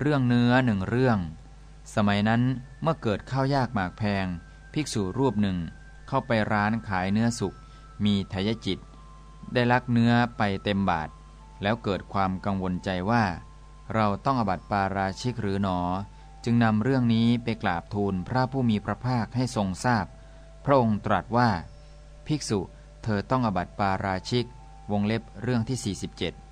เรื่องเนื้อหนึ่งเรื่อง สมัยนั้นเมื่อเกิดข้าวยากหมากแพง ภิกษุรูปหนึ่ง เข้าไปร้านขายเนื้อสุก มีทายจิต ได้ลักเนื้อไปเต็มบาท แล้วเกิดความกังวลใจว่า เราต้องอบัติปาราชิกหรือหนอ จึงนำเรื่องนี้ไปกราบทูลพระผู้มีพระภาคให้ทรงทราบพพระองค์ตรัสว่า ภิกษุเธอต้องอบัติปาราชิก วงเล็บเรื่องที่ 47